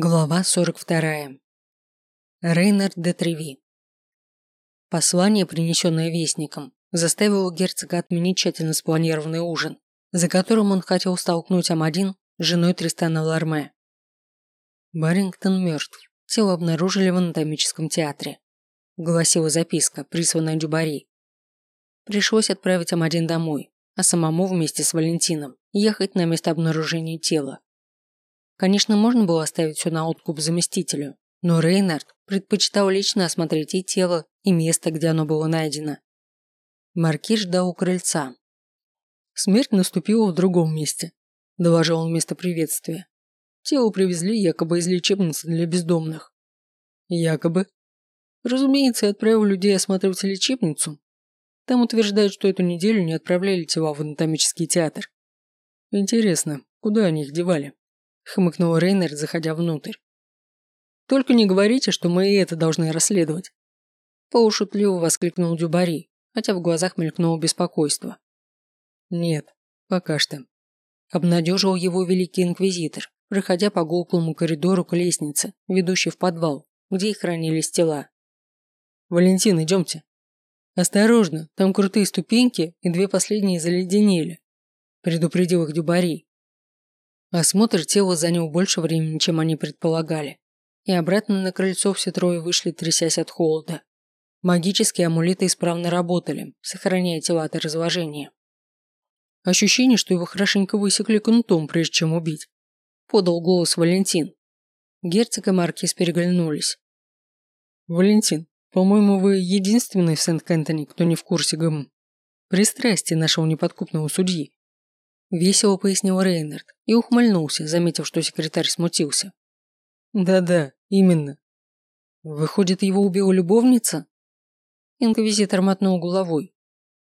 Глава 42. Рейнард де Треви. Послание, принесенное вестником, заставило герцога отменить тщательно спланированный ужин, за которым он хотел столкнуть Амадин с женой Тристана Ларме. Барингтон мертв. Тело обнаружили в анатомическом театре. Гласила записка, присланная Дюбари. Пришлось отправить Амадин домой, а самому вместе с Валентином ехать на место обнаружения тела. Конечно, можно было оставить все на откуп заместителю, но Рейнард предпочитал лично осмотреть и тело, и место, где оно было найдено. Маркиз ждал у крыльца. Смерть наступила в другом месте, доложил он вместо приветствия. Тело привезли якобы из лечебницы для бездомных. Якобы. Разумеется, я отправил людей осматривать лечебницу. Там утверждают, что эту неделю не отправляли тела в анатомический театр. Интересно, куда они их девали? Хмыкнул Рейнер, заходя внутрь. Только не говорите, что мы и это должны расследовать. Полушутливо воскликнул Дюбари, хотя в глазах мелькнуло беспокойство. Нет, пока что. Обнадежил его великий инквизитор, проходя по гулкому коридору к лестнице, ведущей в подвал, где и хранились тела. «Валентин, идемте». «Осторожно, там крутые ступеньки, и две последние заледенели», предупредил их Дюбари, Осмотр тела занял больше времени, чем они предполагали. И обратно на крыльцо все трое вышли, трясясь от холода. Магические амулеты исправно работали, сохраняя тела от разложения. Ощущение, что его хорошенько высекли кнутом, прежде чем убить. Подал голос Валентин. Герцог и Маркиз переглянулись. «Валентин, по-моему, вы единственный в Сент-Кентоне, кто не в курсе ГМ. Пристрастие нашего неподкупного судьи. Весело пояснил Рейнард и ухмыльнулся, заметив, что секретарь смутился. Да-да, именно. Выходит, его убила любовница? Инквизитор мотнул головой.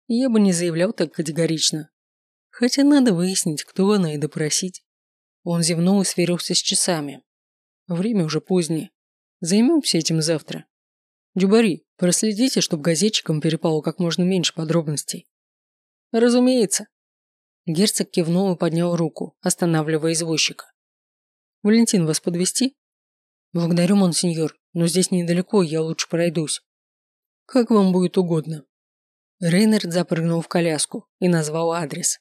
Я бы не заявлял так категорично. Хотя надо выяснить, кто она, и допросить. Он зевнул и сверился с часами. Время уже позднее. Займемся этим завтра. Дюбари, проследите, чтобы газетчикам перепало как можно меньше подробностей. Разумеется. Герцог кивнул и поднял руку, останавливая извозчика. «Валентин, вас подвести? «Благодарю, монсеньор, но здесь недалеко, я лучше пройдусь». «Как вам будет угодно». Рейнард запрыгнул в коляску и назвал адрес.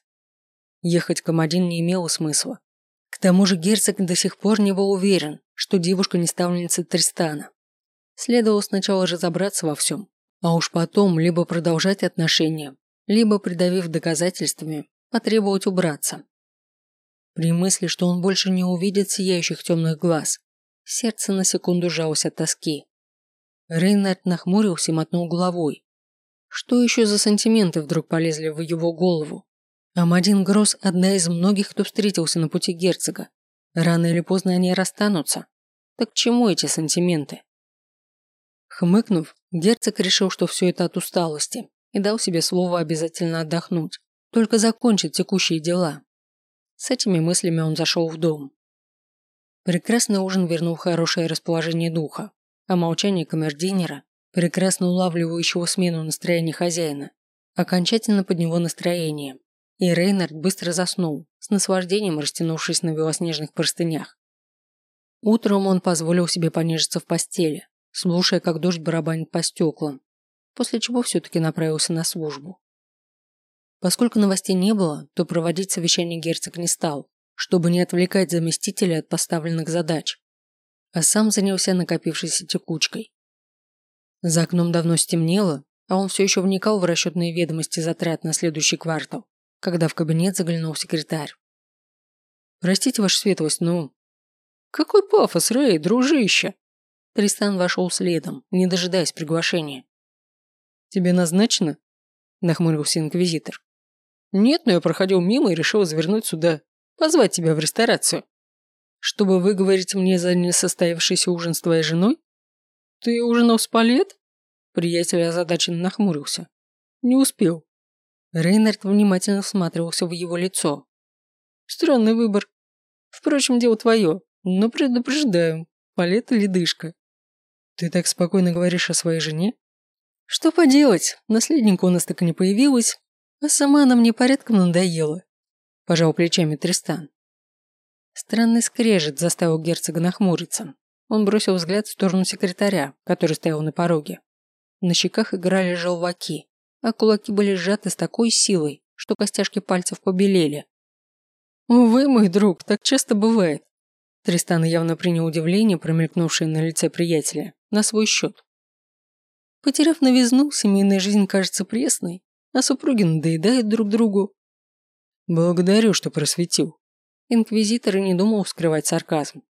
Ехать к Амадин не имело смысла. К тому же герцог до сих пор не был уверен, что девушка не ставленница Тристана. Следовало сначала разобраться во всем, а уж потом либо продолжать отношения, либо, придавив доказательствами, потребовать убраться. При мысли, что он больше не увидит сияющих темных глаз, сердце на секунду жалось от тоски. Рейнард нахмурился и мотнул головой. Что еще за сантименты вдруг полезли в его голову? Амадин Гросс – одна из многих, кто встретился на пути герцога. Рано или поздно они расстанутся. Так чему эти сантименты? Хмыкнув, герцог решил, что все это от усталости, и дал себе слово обязательно отдохнуть. Только закончить текущие дела. С этими мыслями он зашел в дом. Прекрасный ужин вернул хорошее расположение духа, а молчание камердинера, прекрасно улавливающего смену настроения хозяина, окончательно подняло настроение, и Рейнард быстро заснул, с наслаждением растянувшись на белоснежных простынях. Утром он позволил себе понежиться в постели, слушая, как дождь барабанит по стеклам, после чего все-таки направился на службу. Поскольку новостей не было, то проводить совещание герцог не стал, чтобы не отвлекать заместителя от поставленных задач, а сам занялся накопившейся текучкой. За окном давно стемнело, а он все еще вникал в расчетные ведомости затрат на следующий квартал, когда в кабинет заглянул секретарь. «Простите, ваша светлость, ну...» «Какой пафос, Рэй, дружище!» Тристан вошел следом, не дожидаясь приглашения. «Тебе назначено?» – нахмурился инквизитор. Нет, но я проходил мимо и решил завернуть сюда, позвать тебя в ресторацию. Чтобы выговорить мне за несостоявшийся ужин с твоей женой? Ты ужинал с Палет? Приятель озадаченно нахмурился. Не успел. Рейнард внимательно всматривался в его лицо. Странный выбор. Впрочем, дело твое, но предупреждаю, Палет ледышка. Ты так спокойно говоришь о своей жене? Что поделать, наследника у нас так и не появилось, а сама она мне порядком надоела. Пожал плечами Тристан. Странный скрежет заставил герцога нахмуриться. Он бросил взгляд в сторону секретаря, который стоял на пороге. На щеках играли желваки, а кулаки были сжаты с такой силой, что костяшки пальцев побелели. «Увы, мой друг, так часто бывает». Тристан явно принял удивление, промелькнувшее на лице приятеля, на свой счет. Потеряв новизну, семейная жизнь кажется пресной, а супруги надоедают друг другу. Благодарю, что просветил. Инквизитор и не думал скрывать сарказм.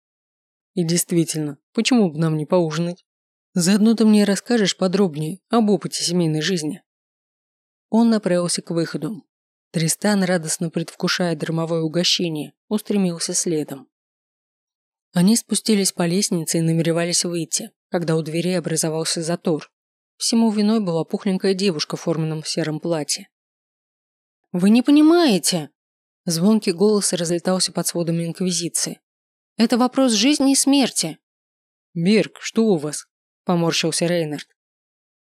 И действительно, почему бы нам не поужинать? Заодно ты мне расскажешь подробнее об опыте семейной жизни. Он направился к выходу. Тристан, радостно предвкушая дармовое угощение, устремился следом. Они спустились по лестнице и намеревались выйти, когда у двери образовался затор. Всему виной была пухленькая девушка в форменном сером платье. «Вы не понимаете!» Звонкий голос разлетался под сводами Инквизиции. «Это вопрос жизни и смерти!» «Берг, что у вас?» – поморщился Рейнард.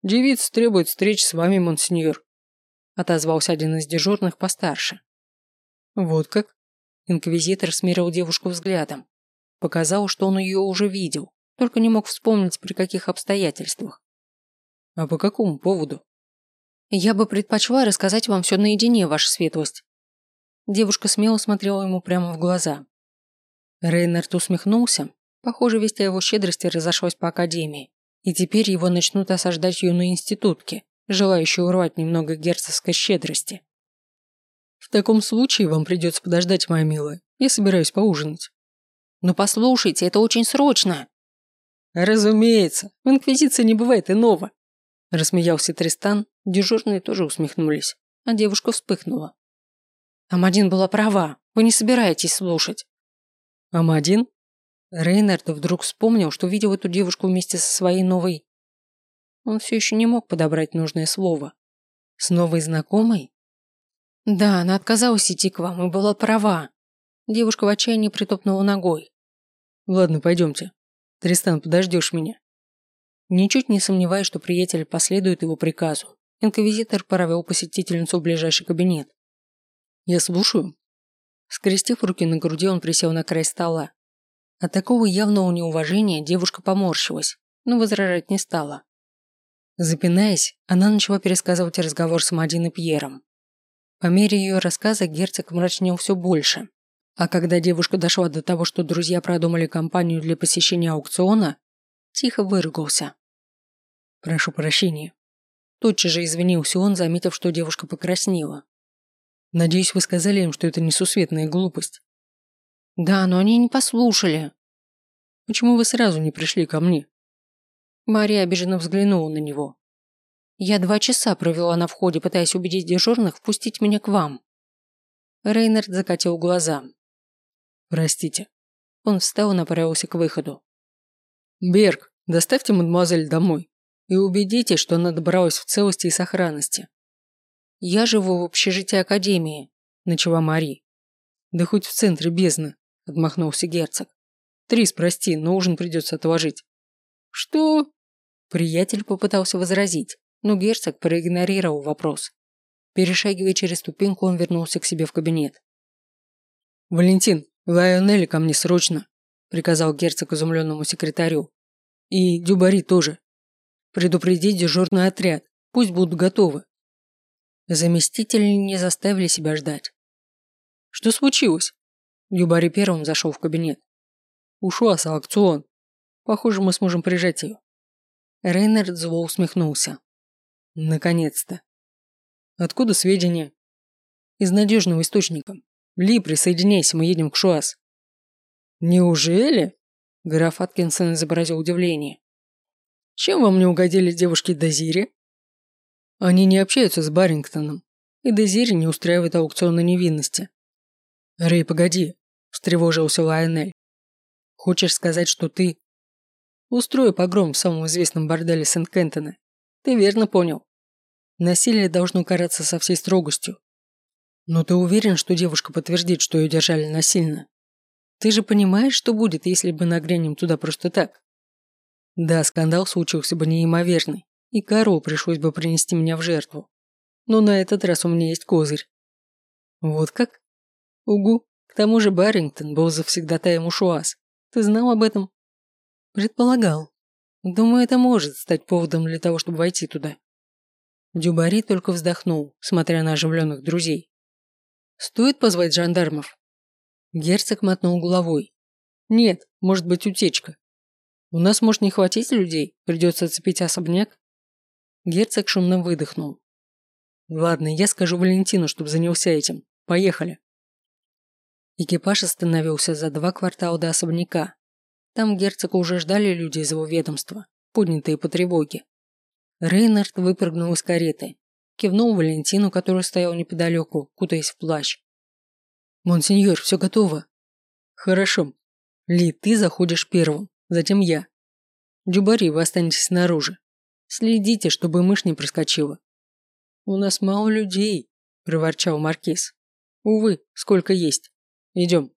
«Девица требует встреч с вами, монсеньор», – отозвался один из дежурных постарше. «Вот как?» Инквизитор смирил девушку взглядом. Показал, что он ее уже видел, только не мог вспомнить, при каких обстоятельствах. А по какому поводу? Я бы предпочла рассказать вам все наедине, ваша светлость. Девушка смело смотрела ему прямо в глаза. Рейнард усмехнулся. Похоже, весть о его щедрости разошлась по академии, и теперь его начнут осаждать юные институтки, желающие урвать немного герцогской щедрости. В таком случае вам придется подождать, моя милая. Я собираюсь поужинать. Но послушайте, это очень срочно. Разумеется, в Инквизиции не бывает иного. Рассмеялся Тристан, дежурные тоже усмехнулись, а девушка вспыхнула. Амадин была права, вы не собираетесь слушать. Амадин? Рейнард вдруг вспомнил, что видел эту девушку вместе со своей новой... Он все еще не мог подобрать нужное слово. С новой знакомой? Да, она отказалась идти к вам и была права. Девушка в отчаянии притопнула ногой. Ладно, пойдемте. Тристан, подождешь меня. Ничуть не сомневаясь, что приятель последует его приказу, инквизитор провел посетительницу в ближайший кабинет. «Я слушаю». Скрестив руки на груди, он присел на край стола. От такого явного неуважения девушка поморщилась, но возражать не стала. Запинаясь, она начала пересказывать разговор с Мадин и Пьером. По мере ее рассказа герцог мрачнел все больше. А когда девушка дошла до того, что друзья продумали компанию для посещения аукциона, тихо выругался. «Прошу прощения». Тотчас же извинился он, заметив, что девушка покраснела. «Надеюсь, вы сказали им, что это несусветная глупость». «Да, но они не послушали». «Почему вы сразу не пришли ко мне?» Мария обиженно взглянула на него. «Я два часа провела на входе, пытаясь убедить дежурных впустить меня к вам». Рейнард закатил глаза. «Простите». Он встал и направился к выходу. «Берг, доставьте мадемуазель домой и убедитесь, что она добралась в целости и сохранности. Я живу в общежитии Академии, начала Мари. Да хоть в центре бездны, отмахнулся герцог. Трис, прости, но ужин придется отложить. Что? Приятель попытался возразить, но герцог проигнорировал вопрос. Перешагивая через ступеньку, он вернулся к себе в кабинет. «Валентин, Лайонелли ко мне срочно», – приказал герцог изумленному секретарю. «И Дюбари тоже. Предупредить дежурный отряд. Пусть будут готовы. Заместители не заставили себя ждать. Что случилось? Юбари первым зашел в кабинет. Ушла с аукцион. Похоже, мы сможем прижать ее. Рейнард зло усмехнулся. Наконец-то. Откуда сведения? Из надежного источника. Ли, присоединяйся, мы едем к Шуас. Неужели? Граф Аткинсон изобразил удивление. Чем вам не угодили девушки Дезири? Они не общаются с Барингтоном, и Дезири не устраивает аукцион на невинности. Рэй, погоди, встревожился Лайонель. Хочешь сказать, что ты... Устрою погром в самом известном борделе Сент-Кентона. Ты верно понял. Насилие должно караться со всей строгостью. Но ты уверен, что девушка подтвердит, что ее держали насильно? Ты же понимаешь, что будет, если бы нагрянем туда просто так? Да, скандал случился бы неимоверный, и Кару пришлось бы принести меня в жертву. Но на этот раз у меня есть козырь. Вот как? Угу. К тому же Баррингтон был завсегдатаем Ушуаз. Ты знал об этом? Предполагал. Думаю, это может стать поводом для того, чтобы войти туда. Дюбари только вздохнул, смотря на оживленных друзей. Стоит позвать жандармов? Герцог мотнул головой. Нет, может быть утечка. У нас может не хватить людей, придется оцепить особняк. Герцог шумно выдохнул. Ладно, я скажу Валентину, чтобы занялся этим. Поехали. Экипаж остановился за два квартала до особняка. Там герцога уже ждали люди из его ведомства, поднятые по тревоге. Рейнард выпрыгнул из кареты, кивнул Валентину, который стоял неподалеку, кутаясь в плащ. «Монсеньор, все готово». «Хорошо. Ли, ты заходишь первым, затем я. Дюбари, вы останетесь снаружи. Следите, чтобы мышь не проскочила». «У нас мало людей», – проворчал Маркиз. «Увы, сколько есть. Идем».